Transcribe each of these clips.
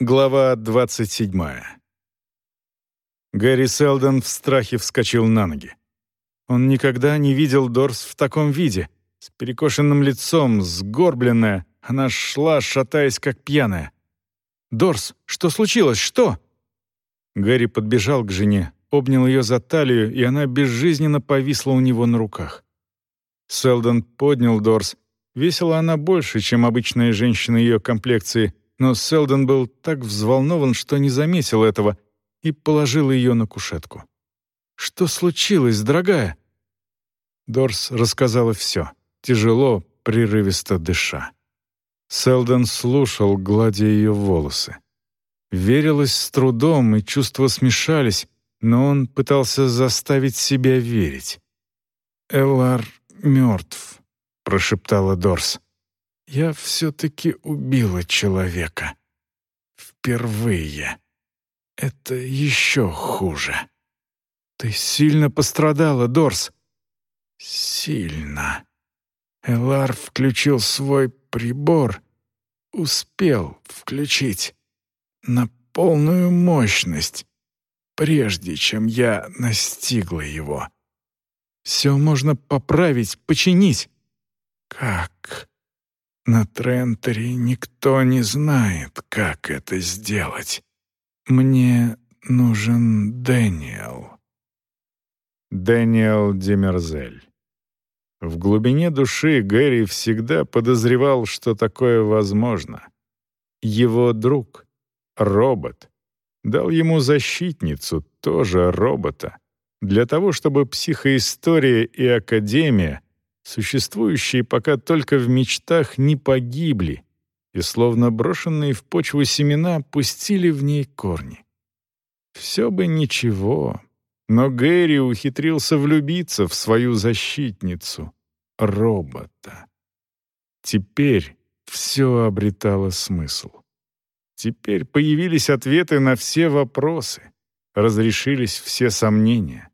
Глава 27. Гэри Селдон в страхе вскочил на ноги. Он никогда не видел Дорс в таком виде, с перекошенным лицом, сгорбленная. Она шла, шатаясь, как пьяная. «Дорс, что случилось? Что?» Гэри подбежал к жене, обнял ее за талию, и она безжизненно повисла у него на руках. Селдон поднял Дорс. Весила она больше, чем обычная женщина ее комплекции, но Селдон был так взволнован, что не заметил этого и положил ее на кушетку. «Что случилось, дорогая?» Дорс рассказала все, тяжело, прерывисто дыша. Селдон слушал, гладя ее волосы. Верилось с трудом, и чувства смешались, но он пытался заставить себя верить. «Элар мертв», — прошептала Дорс. Я все-таки убила человека. Впервые. Это еще хуже. Ты сильно пострадала, Дорс. Сильно. Элар включил свой прибор. Успел включить. На полную мощность. Прежде чем я настигла его. Все можно поправить, починить. Как? На Трентере никто не знает, как это сделать. Мне нужен Дэниел. Дэниел Демерзель. В глубине души Гэри всегда подозревал, что такое возможно. Его друг, робот, дал ему защитницу, тоже робота, для того, чтобы психоистория и академия — существующие пока только в мечтах, не погибли и, словно брошенные в почву семена, пустили в ней корни. Все бы ничего, но Гэри ухитрился влюбиться в свою защитницу, робота. Теперь все обретало смысл. Теперь появились ответы на все вопросы, разрешились все сомнения.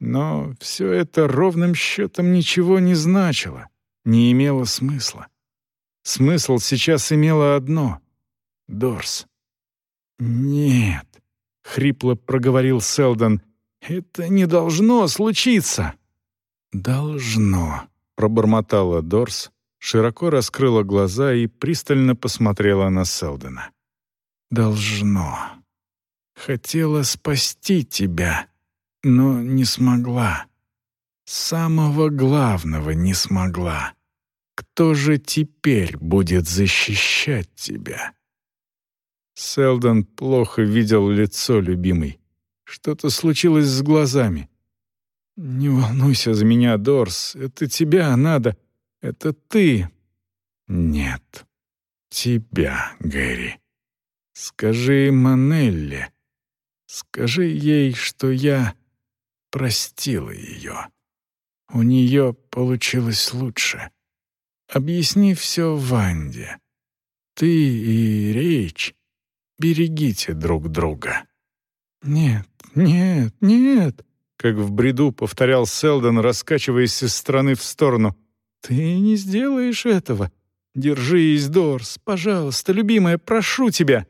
Но все это ровным счетом ничего не значило, не имело смысла. Смысл сейчас имело одно — Дорс. «Нет», — хрипло проговорил Селдон, — «это не должно случиться». «Должно», — пробормотала Дорс, широко раскрыла глаза и пристально посмотрела на Селдона. «Должно. Хотела спасти тебя, но не смогла. Самого главного не смогла. Кто же теперь будет защищать тебя? Селдон плохо видел лицо любимой. Что-то случилось с глазами. «Не волнуйся за меня, Дорс. Это тебя надо. Это ты». «Нет, тебя, Гэри. Скажи Манелле. Скажи ей, что я простила ее. У нее получилось лучше. Объясни все Ванде. Ты и Рейч берегите друг друга. Нет, нет, нет, как в бреду повторял Селдон, раскачиваясь из стороны в сторону. Ты не сделаешь этого. Держись, Дорс, пожалуйста, любимая, прошу тебя.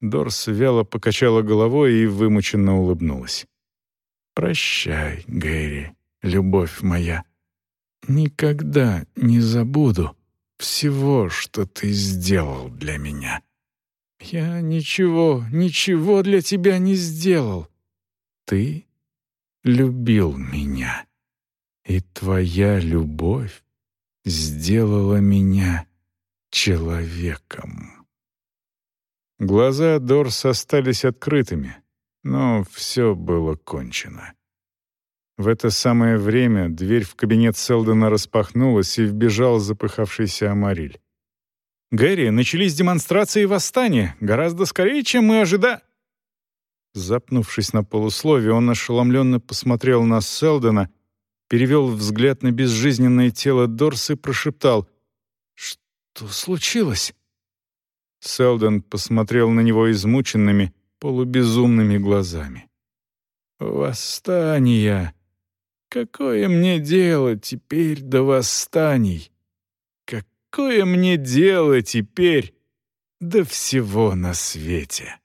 Дорс вяло покачала головой и вымученно улыбнулась. Прощай, Гэри, любовь моя. Никогда не забуду всего, что ты сделал для меня. Я ничего, ничего для тебя не сделал. Ты любил меня, и твоя любовь сделала меня человеком. Глаза Дорс остались открытыми, но все было кончено. В это самое время дверь в кабинет Селдона распахнулась и вбежал запыхавшийся Амариль. «Гэри, начались демонстрации и восстания, гораздо скорее, чем мы ожидали». Запнувшись на полусловие, он ошеломленно посмотрел на Селдона, перевел взгляд на безжизненное тело Дорс и прошептал «Что случилось?» Селдон посмотрел на него измученными, полубезумными глазами. «Восстания! Какое мне дело теперь до восстаний? Какое мне дело теперь да всего на свете.